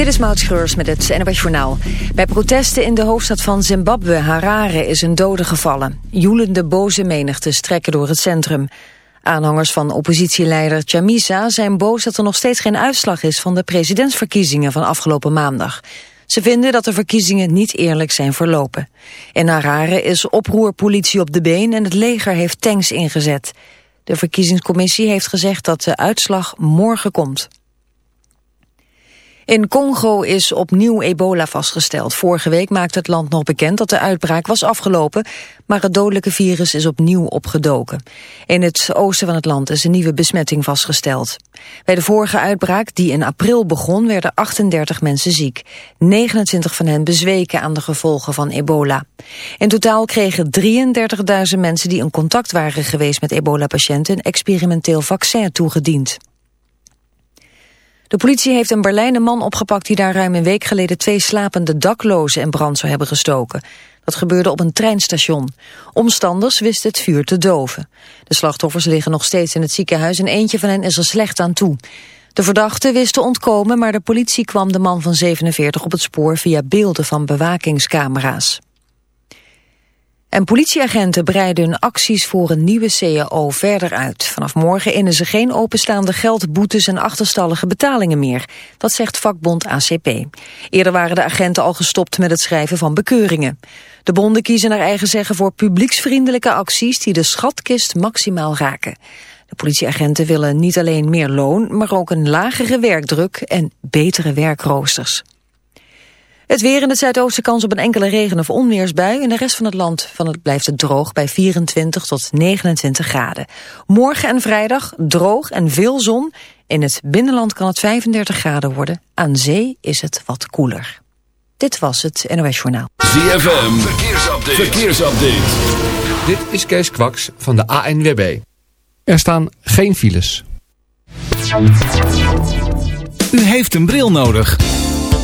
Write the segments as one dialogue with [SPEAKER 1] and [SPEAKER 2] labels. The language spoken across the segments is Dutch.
[SPEAKER 1] Dit is Maud met het NWS Journaal. Bij protesten in de hoofdstad van Zimbabwe, Harare, is een dode gevallen. Joelende boze menigte strekken door het centrum. Aanhangers van oppositieleider Chamisa zijn boos dat er nog steeds geen uitslag is van de presidentsverkiezingen van afgelopen maandag. Ze vinden dat de verkiezingen niet eerlijk zijn verlopen. In Harare is oproerpolitie op de been en het leger heeft tanks ingezet. De verkiezingscommissie heeft gezegd dat de uitslag morgen komt. In Congo is opnieuw ebola vastgesteld. Vorige week maakte het land nog bekend dat de uitbraak was afgelopen, maar het dodelijke virus is opnieuw opgedoken. In het oosten van het land is een nieuwe besmetting vastgesteld. Bij de vorige uitbraak, die in april begon, werden 38 mensen ziek. 29 van hen bezweken aan de gevolgen van ebola. In totaal kregen 33.000 mensen die in contact waren geweest met ebola-patiënten een experimenteel vaccin toegediend. De politie heeft een Berlijn een man opgepakt die daar ruim een week geleden twee slapende daklozen in brand zou hebben gestoken. Dat gebeurde op een treinstation. Omstanders wisten het vuur te doven. De slachtoffers liggen nog steeds in het ziekenhuis en eentje van hen is er slecht aan toe. De verdachten wisten ontkomen, maar de politie kwam de man van 47 op het spoor via beelden van bewakingscamera's. En politieagenten breiden hun acties voor een nieuwe CAO verder uit. Vanaf morgen innen ze geen openstaande geldboetes en achterstallige betalingen meer. Dat zegt vakbond ACP. Eerder waren de agenten al gestopt met het schrijven van bekeuringen. De bonden kiezen naar eigen zeggen voor publieksvriendelijke acties die de schatkist maximaal raken. De politieagenten willen niet alleen meer loon, maar ook een lagere werkdruk en betere werkroosters. Het weer in het zuidoosten kans op een enkele regen- of onweersbui. In de rest van het land van het blijft het droog bij 24 tot 29 graden. Morgen en vrijdag droog en veel zon. In het binnenland kan het 35 graden worden. Aan zee is het wat koeler. Dit was het NOS Journaal.
[SPEAKER 2] ZFM, verkeersupdate. verkeersupdate.
[SPEAKER 3] Dit is Kees Kwaks van de ANWB. Er staan geen files.
[SPEAKER 4] U heeft een bril nodig.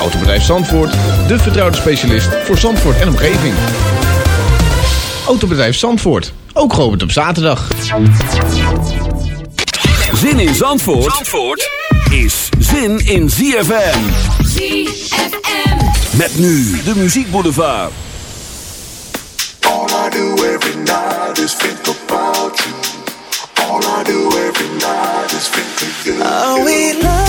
[SPEAKER 5] Autobedrijf Zandvoort, de vertrouwde specialist voor Zandvoort en omgeving. Autobedrijf Zandvoort, ook geopend op zaterdag.
[SPEAKER 2] Zin in Zandvoort, Zandvoort is zin in ZFM.
[SPEAKER 6] ZFM.
[SPEAKER 2] Met nu de muziekboulevard.
[SPEAKER 7] All I do every night is think about you. All I do every night is think of you.
[SPEAKER 8] Are we lost?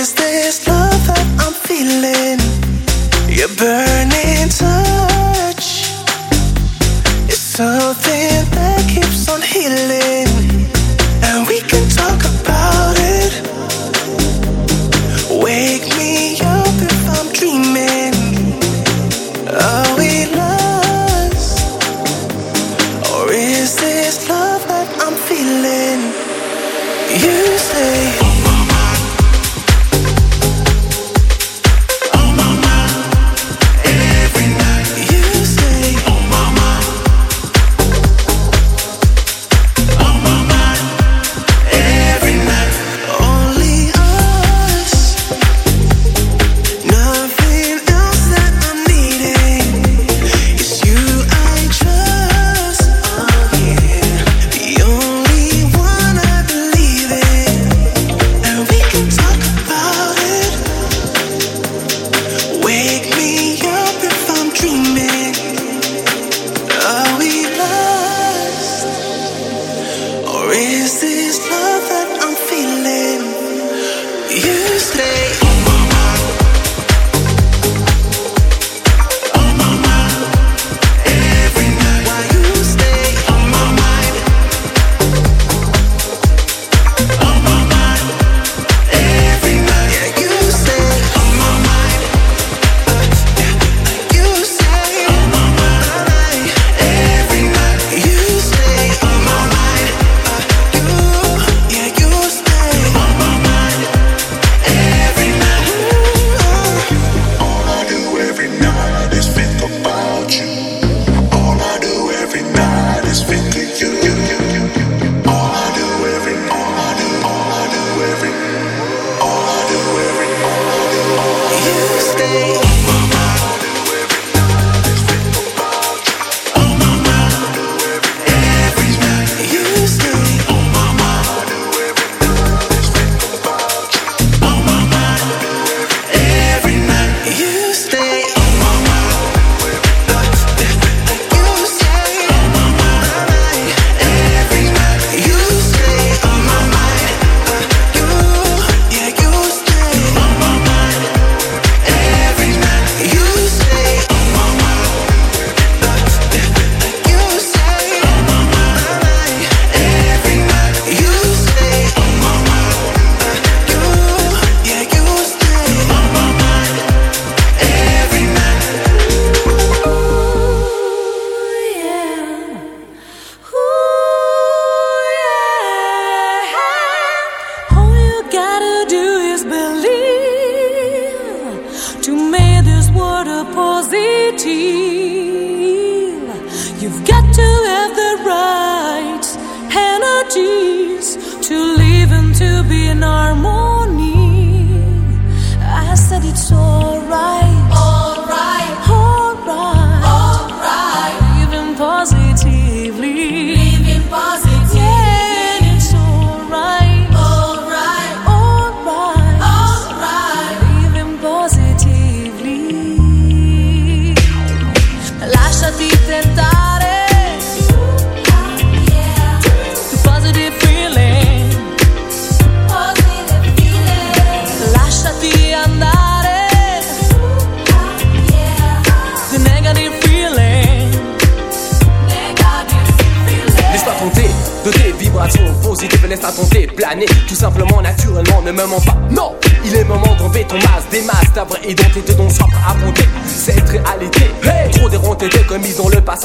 [SPEAKER 8] Is this love that I'm feeling? Your burning touch is something that keeps on healing.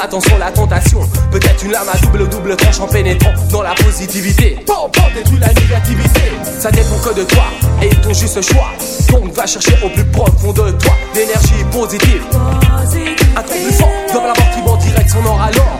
[SPEAKER 9] Attention la tentation. Peut-être une lame à double double tranche en pénétrant dans la positivité. Bon, bon, détruit la négativité Ça dépend que de toi et ton juste choix. Donc va chercher au plus profond de toi L'énergie positive. Un truc plus fort dans la mort qui direct son or alors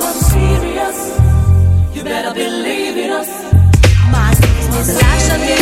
[SPEAKER 10] better believe in us.
[SPEAKER 11] My
[SPEAKER 10] sickness,
[SPEAKER 12] I shall get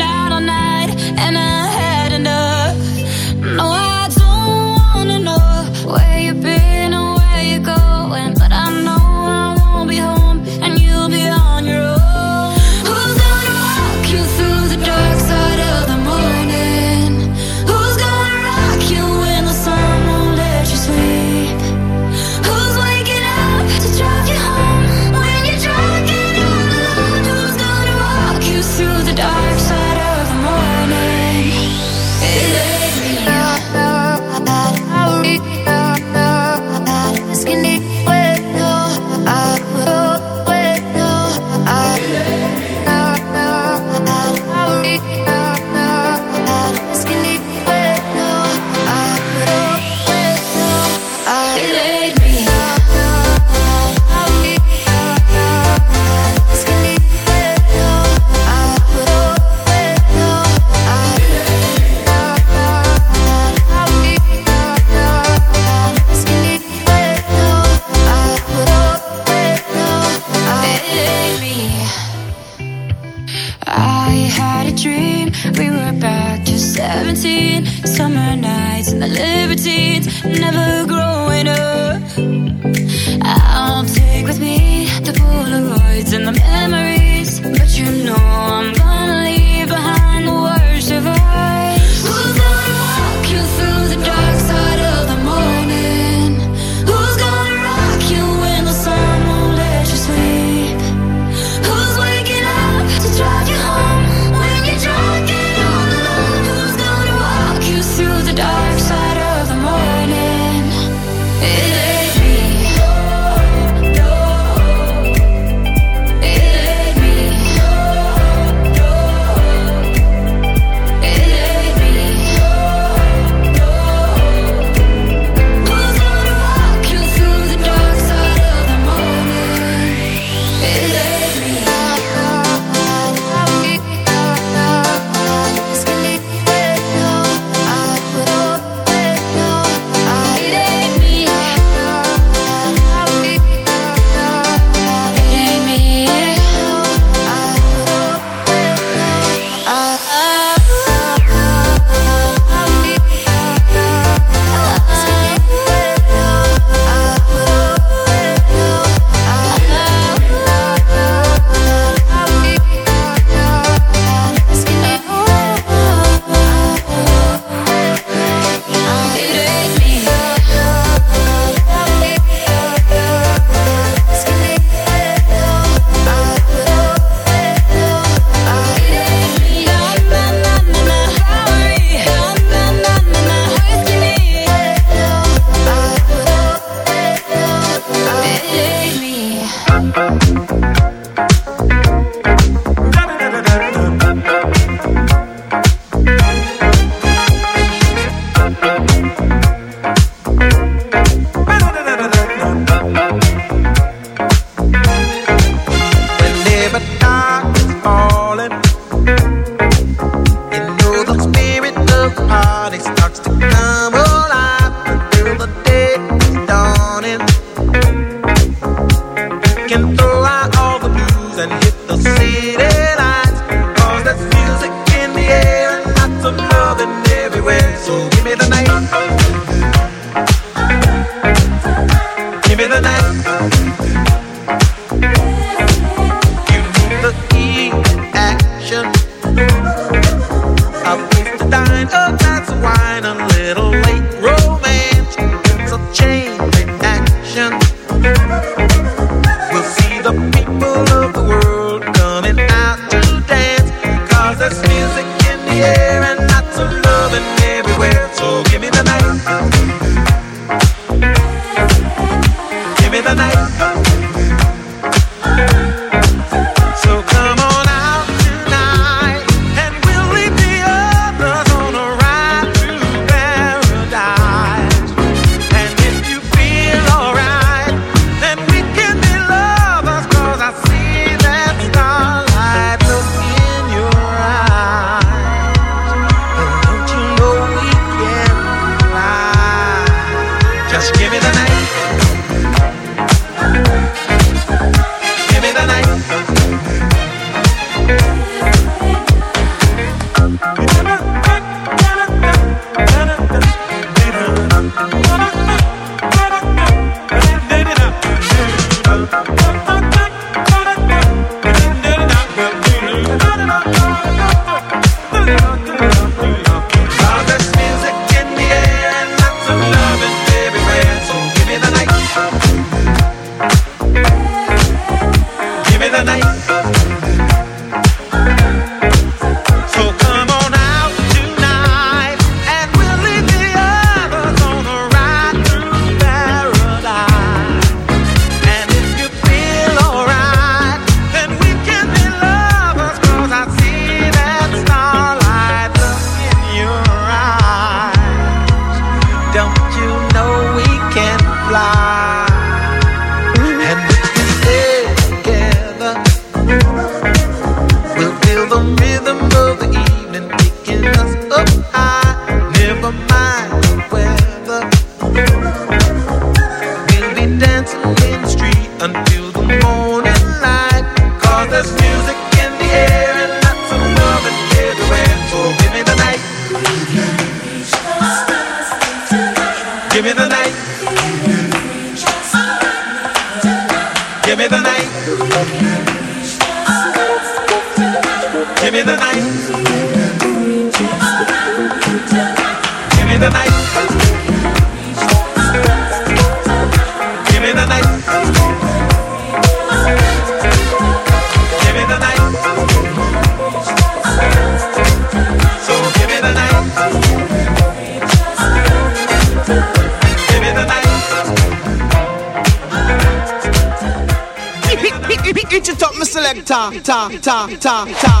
[SPEAKER 13] Ta, ta, ta, ta.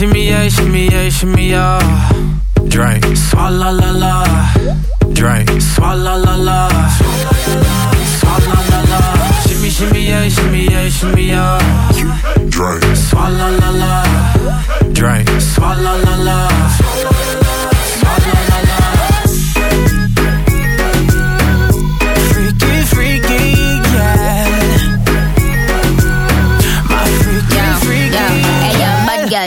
[SPEAKER 14] Shimmy, yeah, shimmy, yeah, shimmy, yeah. Drink. Swalla la la. Drink. Swalla la la. Swalla la la. Shimmy, shimmy, yeah, shimmy, yeah, shimmy, yeah.
[SPEAKER 7] Drink.
[SPEAKER 14] Swalla la la. Drink. Swalla la la.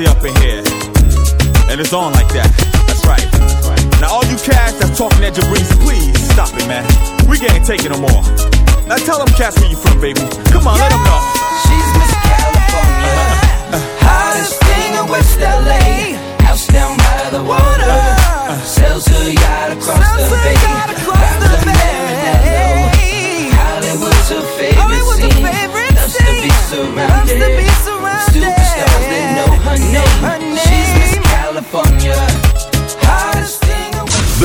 [SPEAKER 15] Dante up in here. And it's on like that. That's right. Now all you cats that's talking at Jabrizi, please stop it, man. We can't take it no more. Now tell them cats where you from, baby. Come on, let them know.
[SPEAKER 14] She's Miss California, uh-huh. Uh-huh. hottest thing in West LA. House down by the water, uh-huh. sells her yacht across the bay, drives the Maranello. Hollywood's her oh, favorite scene, loves to be surrounded.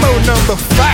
[SPEAKER 16] Mode number five.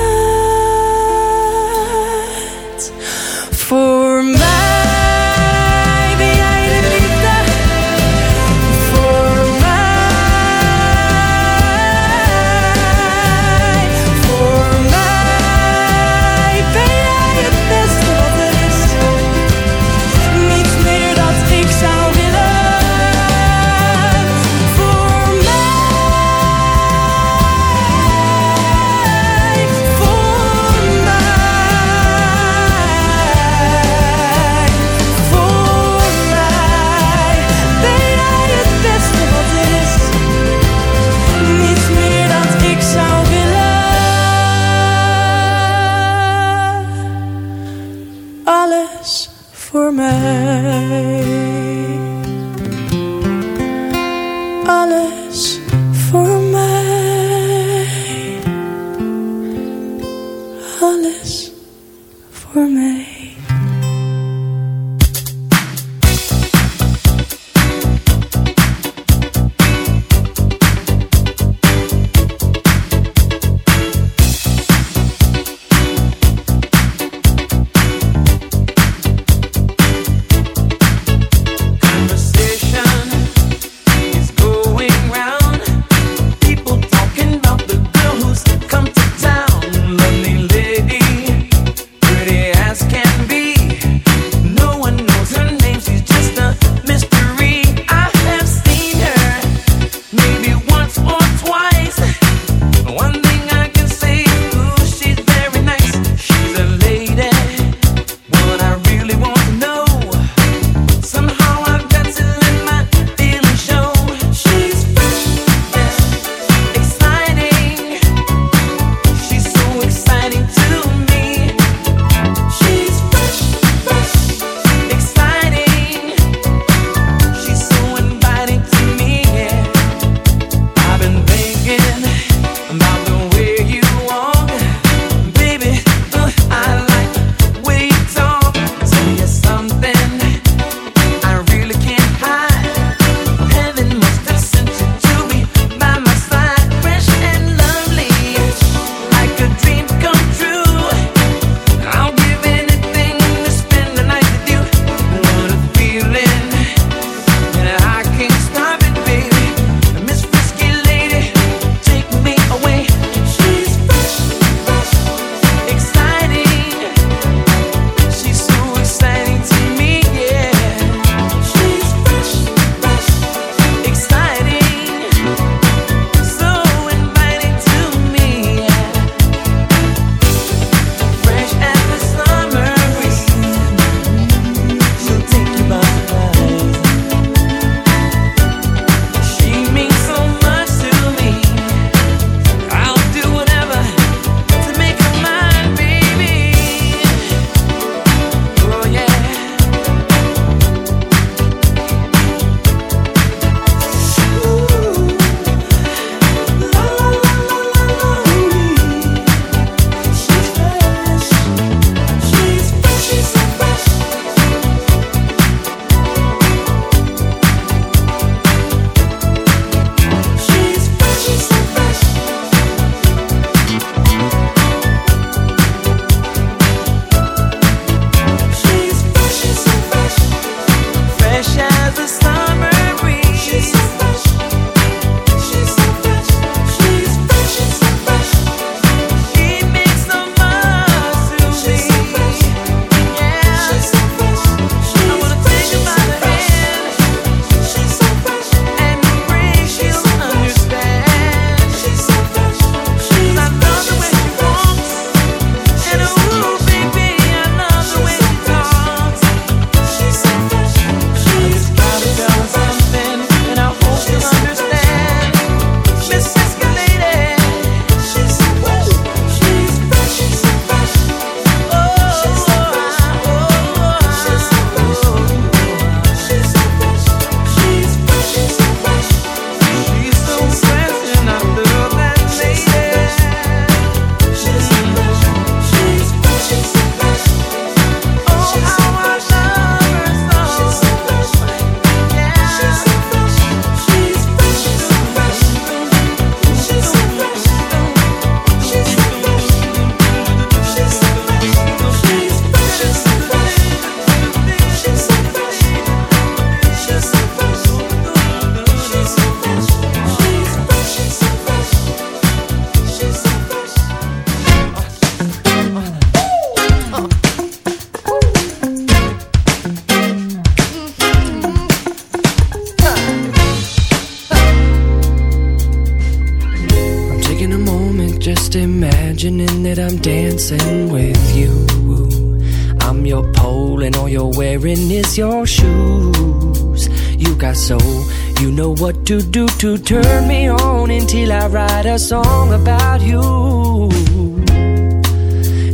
[SPEAKER 17] Your shoes. You got soul, you know what to do to turn me on until I write a song about you.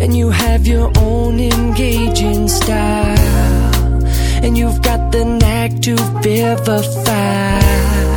[SPEAKER 17] And you have your own engaging style, and you've got the knack to vivify.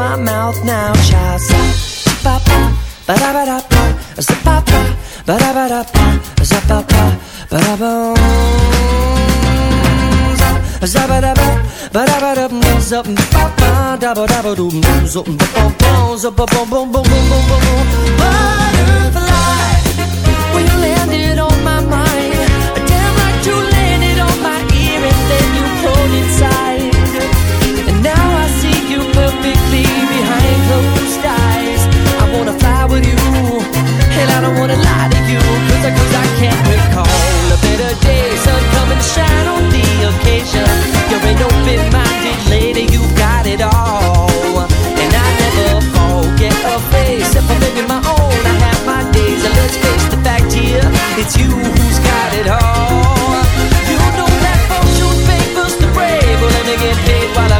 [SPEAKER 17] my mouth now, child. Zap, ba, ba, ba, da, ba, zap, da, ba, da, ba, zap, ba, da. Zap, ba, da, ba, ba, da, ba. Zap, ba, da. Zap, boom, zap. Butterfly, when you landed on my mind, damn like you landed on my ear, and then you pulled inside you perfectly behind closed eyes. I wanna fly with you, and I don't wanna lie to you, cause I, cause I can't recall a better day. Sun come and shine on the occasion. You're an open-minded lady, you got it all. And I never forget a face. If I'm living my own, I have my days. And let's face the fact here, it's you who's got it all. You know that fortune favors the brave. Well, let me get paid while I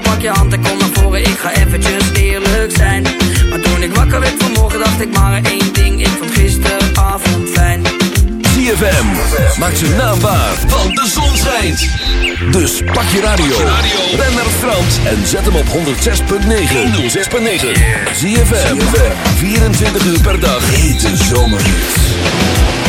[SPEAKER 18] pak je hand en kom naar voren. Ik ga eventjes eerlijk zijn. Maar toen ik wakker werd vanmorgen, dacht ik maar één ding. Ik vond gisteravond fijn.
[SPEAKER 2] ZFM. Maak zijn naam waar, want de zon schijnt. Dus pak je radio. Ben naar Frans en zet hem op 106.9. 106.9. ZFM. 24 uur per dag. Hete zomerhits.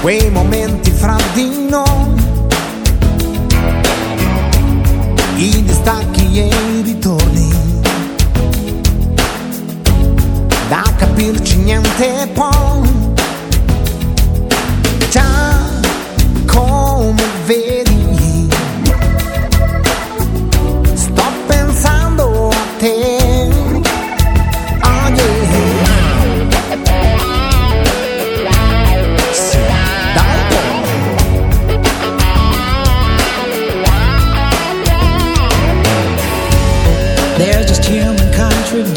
[SPEAKER 19] Quei momenti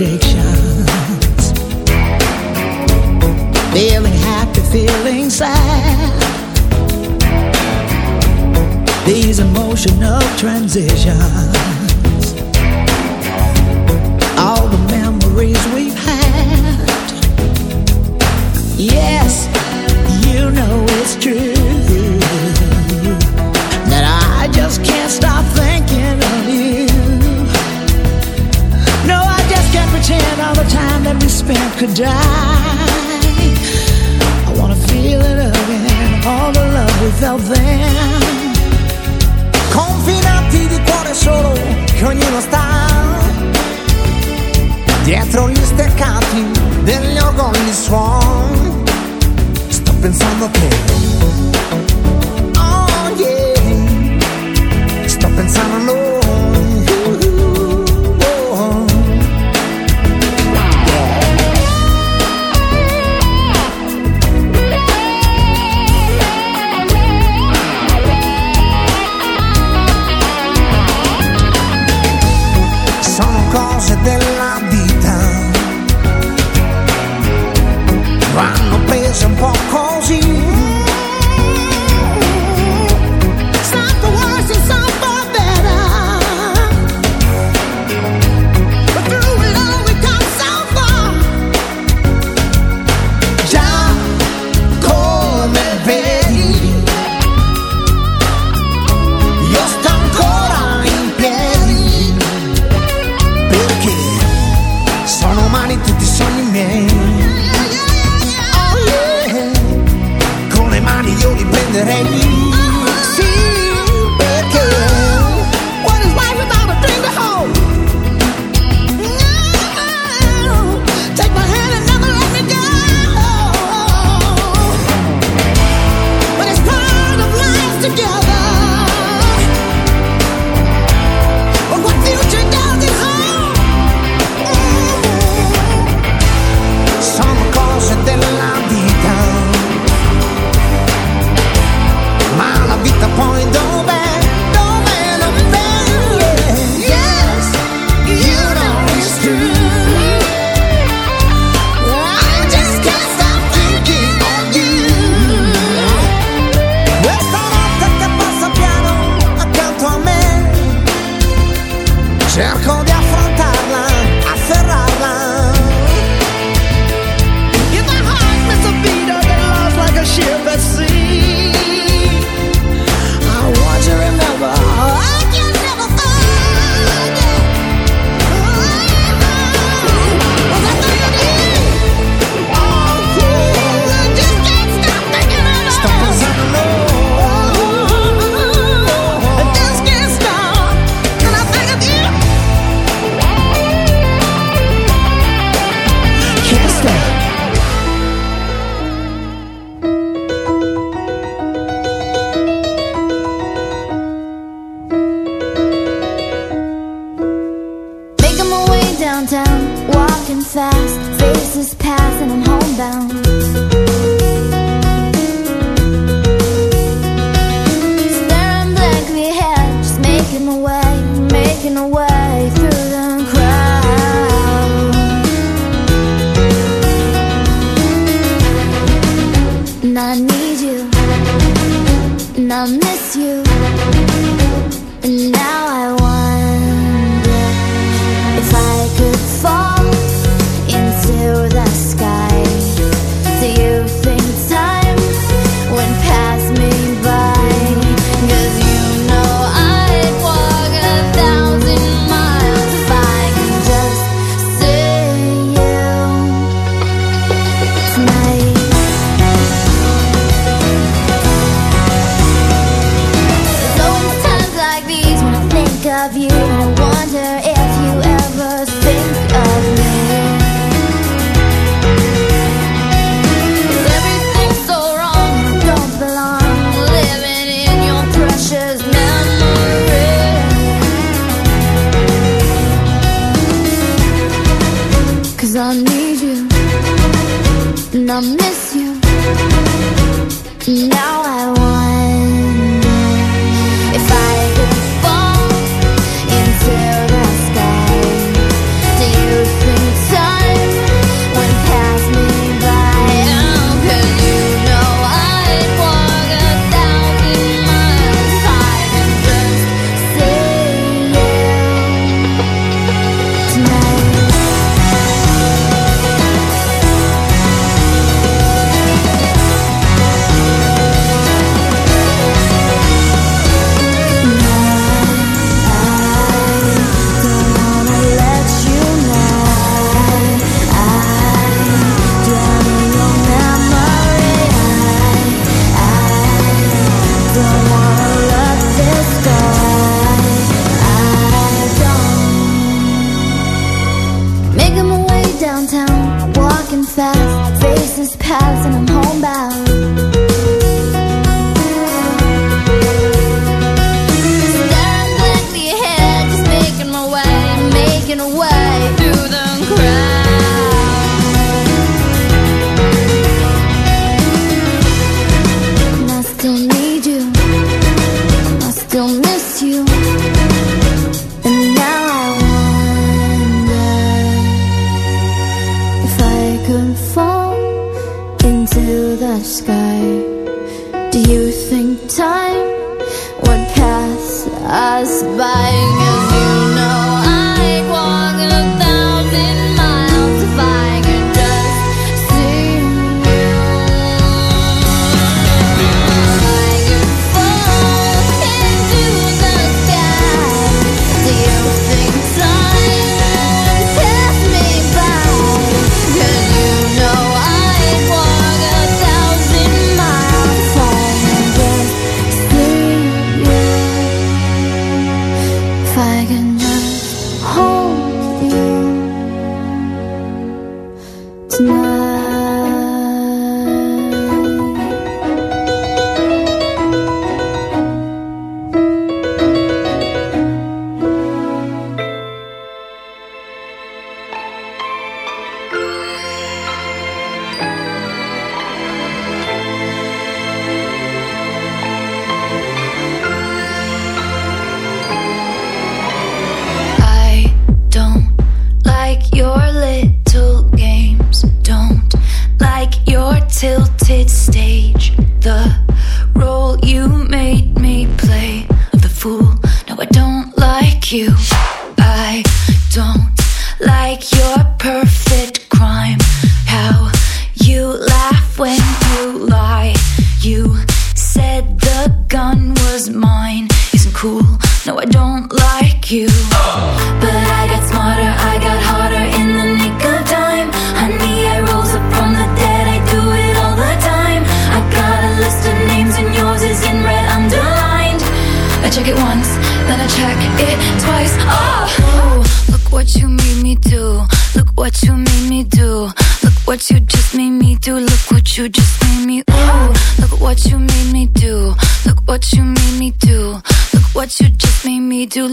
[SPEAKER 20] contradictions. Feeling happy, feeling sad. These emotional transitions.
[SPEAKER 21] could die. I wanna feel it again, all the love without them.
[SPEAKER 19] Confinati di cuore solo che ognuno sta. Dietro gli steccati degli orgogli suon. Sto pensando che. Oh yeah. Sto pensando a noi. Sono umani tutti i sogni miei. Oh yeah. Con le mani io li prenderei.